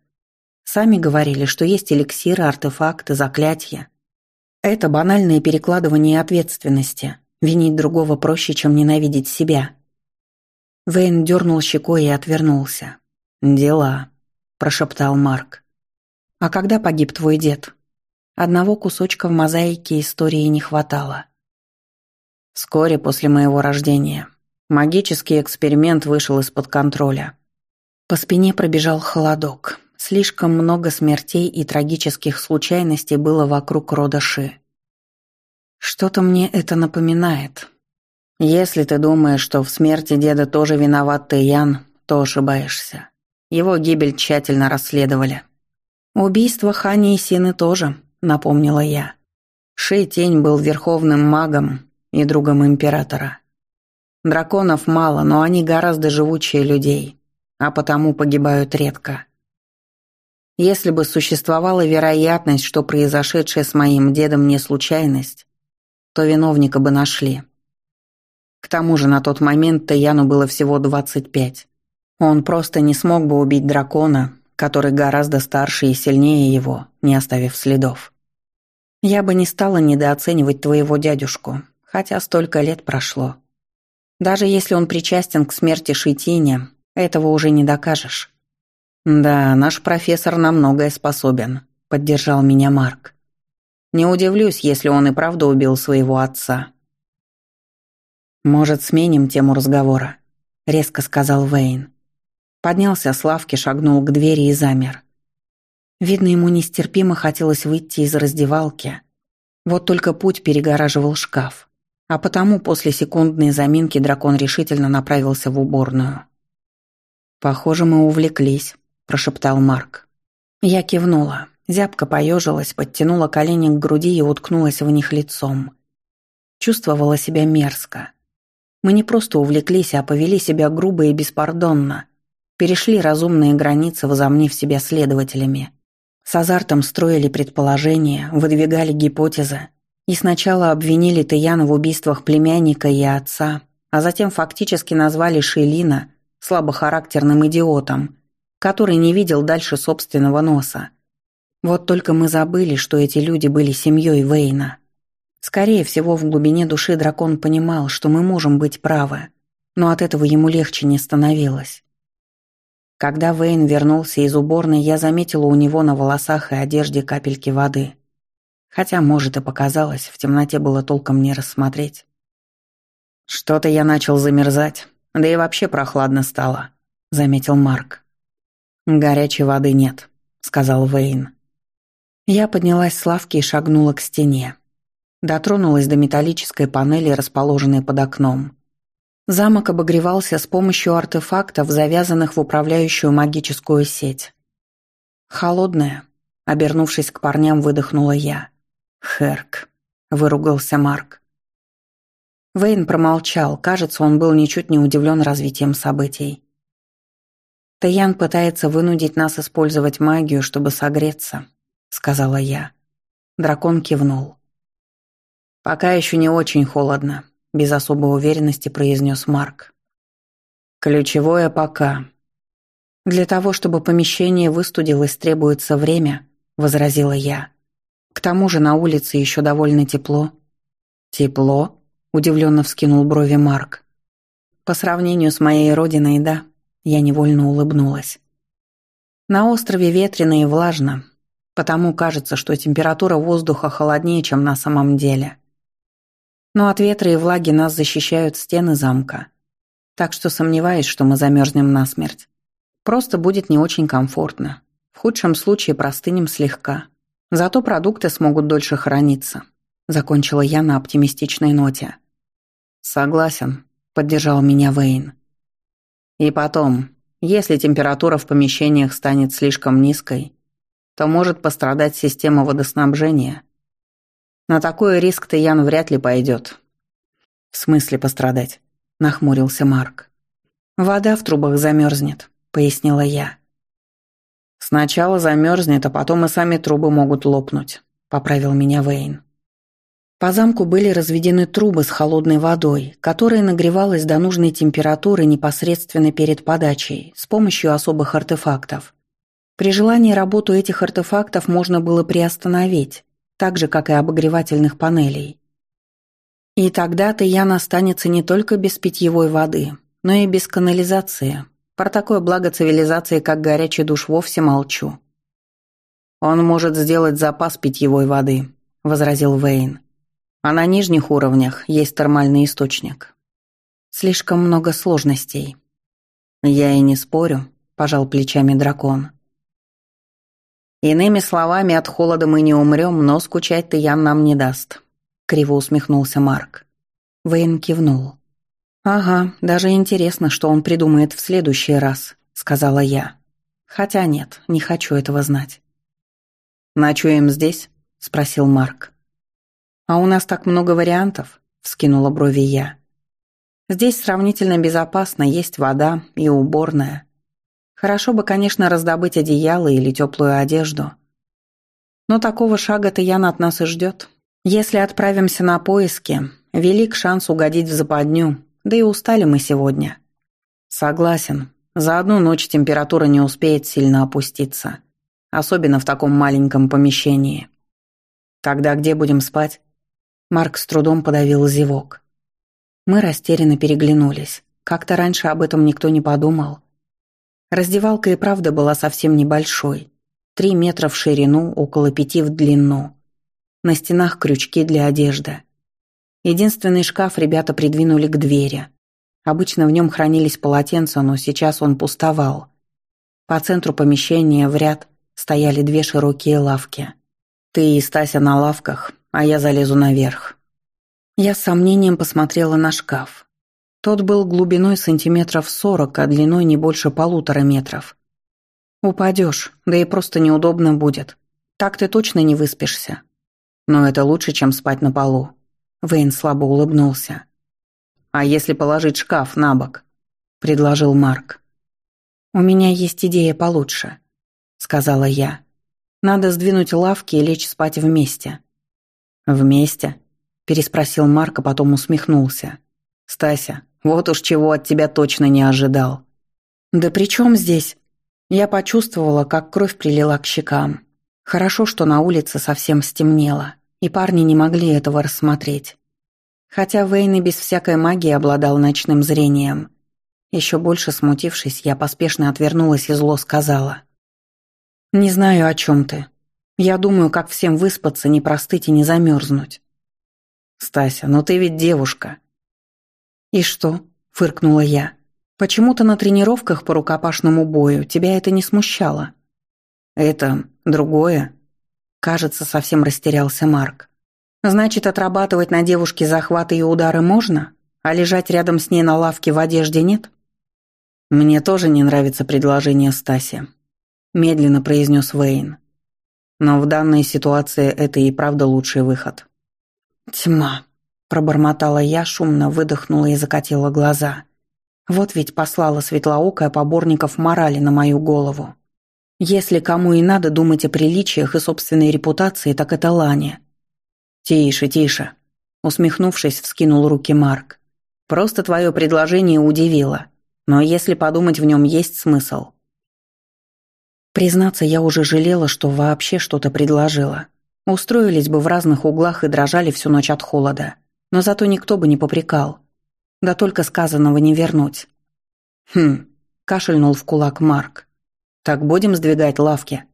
Сами говорили, что есть эликсиры, артефакты, заклятия. Это банальное перекладывание ответственности. Винить другого проще, чем ненавидеть себя. Вейн дернул щекой и отвернулся. «Дела», – прошептал Марк. «А когда погиб твой дед?» Одного кусочка в мозаике истории не хватало. Вскоре после моего рождения магический эксперимент вышел из-под контроля. По спине пробежал холодок. Слишком много смертей и трагических случайностей было вокруг рода Ши. Что-то мне это напоминает. Если ты думаешь, что в смерти деда тоже виноват Тэйян, то ошибаешься. Его гибель тщательно расследовали. Убийство Хани и Сины тоже, напомнила я. Ши Тень был верховным магом и другом императора. Драконов мало, но они гораздо живучее людей, а потому погибают редко. Если бы существовала вероятность, что произошедшее с моим дедом не случайность, то виновника бы нашли. К тому же на тот момент Таяну было всего 25. Он просто не смог бы убить дракона, который гораздо старше и сильнее его, не оставив следов. Я бы не стала недооценивать твоего дядюшку, хотя столько лет прошло. Даже если он причастен к смерти Шитине, этого уже не докажешь. Да, наш профессор на многое способен, поддержал меня Марк. Не удивлюсь, если он и правда убил своего отца. «Может, сменим тему разговора?» — резко сказал Вейн. Поднялся с лавки, шагнул к двери и замер. Видно, ему нестерпимо хотелось выйти из раздевалки. Вот только путь перегораживал шкаф. А потому после секундной заминки дракон решительно направился в уборную. «Похоже, мы увлеклись», – прошептал Марк. Я кивнула. Зябко поежилась, подтянула колени к груди и уткнулась в них лицом. Чувствовала себя мерзко. Мы не просто увлеклись, а повели себя грубо и беспардонно. Перешли разумные границы, возомнив себя следователями. С азартом строили предположения, выдвигали гипотезы. И сначала обвинили Таяна в убийствах племянника и отца, а затем фактически назвали Шейлина слабохарактерным идиотом, который не видел дальше собственного носа. Вот только мы забыли, что эти люди были семьей Вейна. Скорее всего, в глубине души дракон понимал, что мы можем быть правы, но от этого ему легче не становилось. Когда Вейн вернулся из уборной, я заметила у него на волосах и одежде капельки воды. Хотя, может, и показалось, в темноте было толком не рассмотреть. «Что-то я начал замерзать, да и вообще прохладно стало», — заметил Марк. «Горячей воды нет», — сказал Вейн. Я поднялась с лавки и шагнула к стене. Дотронулась до металлической панели, расположенной под окном. Замок обогревался с помощью артефактов, завязанных в управляющую магическую сеть. «Холодная», — обернувшись к парням, выдохнула я. «Херк», — выругался Марк. Вейн промолчал, кажется, он был ничуть не удивлен развитием событий. «Таян пытается вынудить нас использовать магию, чтобы согреться», — сказала я. Дракон кивнул. «Пока еще не очень холодно», — без особой уверенности произнес Марк. «Ключевое «пока». Для того, чтобы помещение выстудилось, требуется время», — возразила я. «К тому же на улице еще довольно тепло». «Тепло?» — удивленно вскинул брови Марк. «По сравнению с моей родиной, да», — я невольно улыбнулась. «На острове ветрено и влажно, потому кажется, что температура воздуха холоднее, чем на самом деле. Но от ветра и влаги нас защищают стены замка. Так что сомневаюсь, что мы замерзнем насмерть. Просто будет не очень комфортно. В худшем случае простынем слегка. Зато продукты смогут дольше храниться. Закончила я на оптимистичной ноте. Согласен, поддержал меня Вейн. И потом, если температура в помещениях станет слишком низкой, то может пострадать система водоснабжения. На такой риск Таян вряд ли пойдет. В смысле пострадать? Нахмурился Марк. Вода в трубах замерзнет, пояснила я. Сначала замерзнет, а потом и сами трубы могут лопнуть, поправил меня Вейн. По замку были разведены трубы с холодной водой, которая нагревалась до нужной температуры непосредственно перед подачей с помощью особых артефактов. При желании работу этих артефактов можно было приостановить, так же, как и обогревательных панелей. И тогда-то Ян останется не только без питьевой воды, но и без канализации. Про такое благо цивилизации, как горячий душ, вовсе молчу. «Он может сделать запас питьевой воды», — возразил Вейн. «А на нижних уровнях есть термальный источник». «Слишком много сложностей». «Я и не спорю», — пожал плечами дракон. «Иными словами, от холода мы не умрем, но скучать-то Ян нам не даст», — криво усмехнулся Марк. Вейн кивнул. «Ага, даже интересно, что он придумает в следующий раз», — сказала я. «Хотя нет, не хочу этого знать». «Ночуем здесь?» — спросил Марк. «А у нас так много вариантов», — вскинула брови я. «Здесь сравнительно безопасно, есть вода и уборная. Хорошо бы, конечно, раздобыть одеяло или теплую одежду. Но такого шага-то Ян от нас и ждет. Если отправимся на поиски, велик шанс угодить в западню, да и устали мы сегодня. Согласен, за одну ночь температура не успеет сильно опуститься. Особенно в таком маленьком помещении. Тогда где будем спать? Марк с трудом подавил зевок. Мы растерянно переглянулись. Как-то раньше об этом никто не подумал. Раздевалка и правда была совсем небольшой. Три метра в ширину, около пяти в длину. На стенах крючки для одежды. Единственный шкаф ребята придвинули к двери. Обычно в нем хранились полотенца, но сейчас он пустовал. По центру помещения в ряд стояли две широкие лавки. Ты и Стася на лавках, а я залезу наверх. Я с сомнением посмотрела на шкаф. Тот был глубиной сантиметров сорок, а длиной не больше полутора метров. Упадешь, да и просто неудобно будет. Так ты точно не выспишься. Но это лучше, чем спать на полу. Вейн слабо улыбнулся. «А если положить шкаф на бок?» – предложил Марк. «У меня есть идея получше», – сказала я. «Надо сдвинуть лавки и лечь спать вместе». «Вместе?» – переспросил Марк, а потом усмехнулся. «Стася, вот уж чего от тебя точно не ожидал. Да при чем здесь? Я почувствовала, как кровь прилила к щекам. Хорошо, что на улице совсем стемнело, и парни не могли этого рассмотреть. Хотя Вейн и без всякой магии обладал ночным зрением. Еще больше смутившись, я поспешно отвернулась и зло сказала. «Не знаю, о чем ты. Я думаю, как всем выспаться, не простыть и не замерзнуть». «Стася, ну ты ведь девушка. «И что?» – фыркнула я. «Почему-то на тренировках по рукопашному бою тебя это не смущало». «Это другое?» Кажется, совсем растерялся Марк. «Значит, отрабатывать на девушке захваты и удары можно? А лежать рядом с ней на лавке в одежде нет? Мне тоже не нравится предложение Стаси, медленно произнес Вейн. Но в данной ситуации это и правда лучший выход. Тьма, пробормотала я, шумно выдохнула и закатила глаза. Вот ведь послала светлоокая поборников морали на мою голову. Если кому и надо думать о приличиях и собственной репутации, так это Лане. «Тише, тише», — усмехнувшись, вскинул руки Марк. «Просто твое предложение удивило, но если подумать, в нем есть смысл». Признаться, я уже жалела, что вообще что-то предложила. Устроились бы в разных углах и дрожали всю ночь от холода. Но зато никто бы не попрекал. Да только сказанного не вернуть. «Хм», — кашельнул в кулак Марк. «Так будем сдвигать лавки?»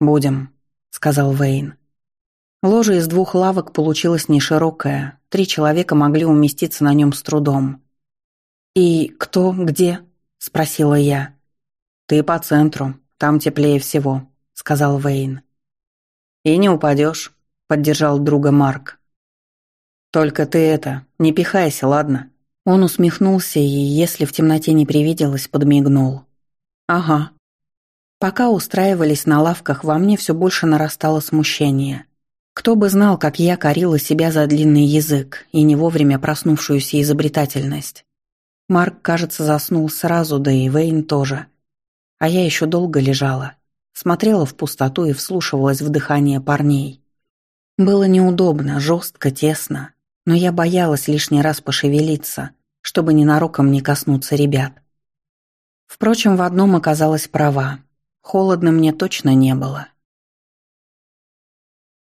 «Будем», — сказал Вейн. Ложа из двух лавок получилась неширокая, три человека могли уместиться на нем с трудом. «И кто, где?» — спросила я. «Ты по центру, там теплее всего», — сказал Вейн. «И не упадешь», — поддержал друга Марк. «Только ты это, не пихайся, ладно?» Он усмехнулся и, если в темноте не привиделось, подмигнул. «Ага». Пока устраивались на лавках, во мне все больше нарастало смущение. Кто бы знал, как я корила себя за длинный язык и не вовремя проснувшуюся изобретательность. Марк, кажется, заснул сразу, да и Вейн тоже. А я еще долго лежала, смотрела в пустоту и вслушивалась в дыхание парней. Было неудобно, жестко, тесно, но я боялась лишний раз пошевелиться, чтобы ненароком не коснуться ребят. Впрочем, в одном оказалась права. Холодно мне точно не было.